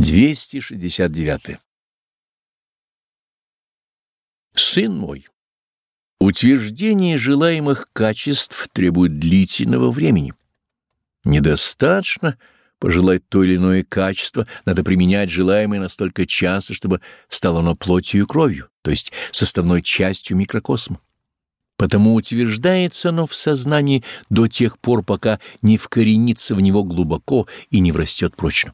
269. Сын мой, утверждение желаемых качеств требует длительного времени. Недостаточно пожелать то или иное качество, надо применять желаемое настолько часто, чтобы стало оно плотью и кровью, то есть составной частью микрокосма. Потому утверждается оно в сознании до тех пор, пока не вкоренится в него глубоко и не врастет прочно.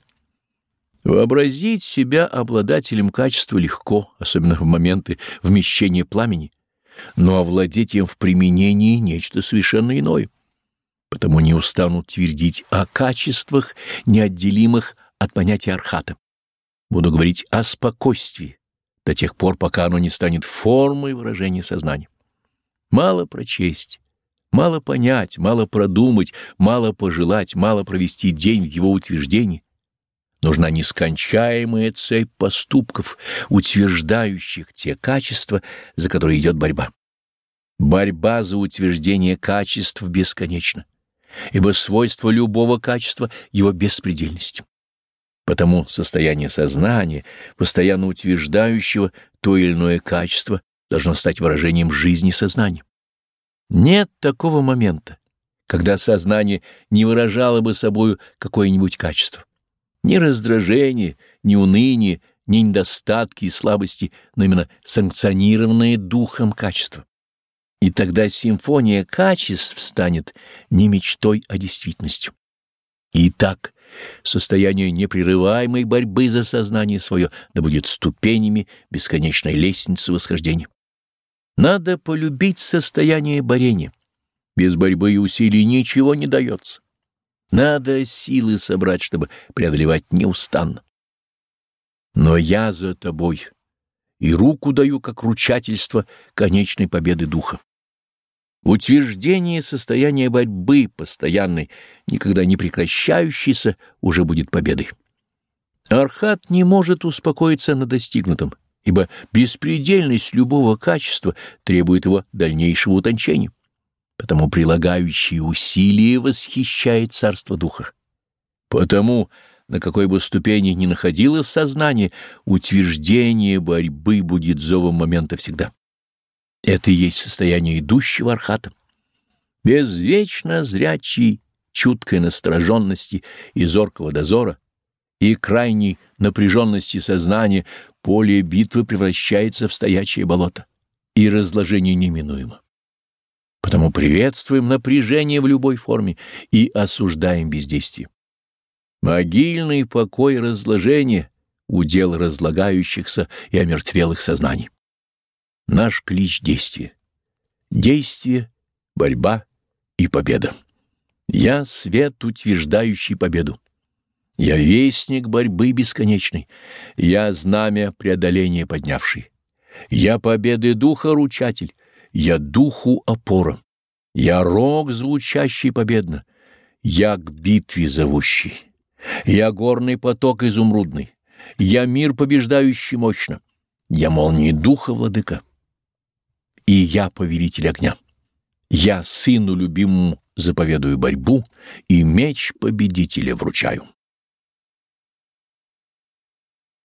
Вообразить себя обладателем качества легко, особенно в моменты вмещения пламени, но овладеть им в применении — нечто совершенно иное. Потому не устану твердить о качествах, неотделимых от понятия архата. Буду говорить о спокойствии до тех пор, пока оно не станет формой выражения сознания. Мало прочесть, мало понять, мало продумать, мало пожелать, мало провести день в его утверждении. Нужна нескончаемая цепь поступков, утверждающих те качества, за которые идет борьба. Борьба за утверждение качеств бесконечна, ибо свойство любого качества — его беспредельность. Потому состояние сознания, постоянно утверждающего то или иное качество, должно стать выражением жизни сознания. Нет такого момента, когда сознание не выражало бы собою какое-нибудь качество. Ни раздражение, ни уныние, ни недостатки и слабости, но именно санкционированные духом качества. И тогда симфония качеств станет не мечтой, а действительностью. Итак, состояние непрерываемой борьбы за сознание свое да будет ступенями бесконечной лестницы восхождения. Надо полюбить состояние борения. Без борьбы и усилий ничего не дается. Надо силы собрать, чтобы преодолевать неустанно. Но я за тобой, и руку даю как ручательство конечной победы духа. Утверждение состояния борьбы постоянной, никогда не прекращающейся, уже будет победой. Архат не может успокоиться на достигнутом ибо беспредельность любого качества требует его дальнейшего утончения. Потому прилагающие усилия восхищает царство духа. Потому, на какой бы ступени ни находилось сознание, утверждение борьбы будет зовом момента всегда. Это и есть состояние идущего архата. Безвечно зрячий, чуткой настороженности и зоркого дозора и крайней напряженности сознания поле битвы превращается в стоячее болото, и разложение неминуемо. Потому приветствуем напряжение в любой форме и осуждаем бездействие. Могильный покой разложения — удел разлагающихся и омертвелых сознаний. Наш клич — действия. Действие, борьба и победа. Я — свет, утверждающий победу. Я вестник борьбы бесконечной, я знамя преодоления поднявший, я победы духа ручатель, я духу опора, я рог звучащий победно, я к битве зовущий, я горный поток изумрудный, я мир побеждающий мощно, я молнии духа владыка, и я повелитель огня. Я сыну любимому заповедую борьбу и меч победителя вручаю.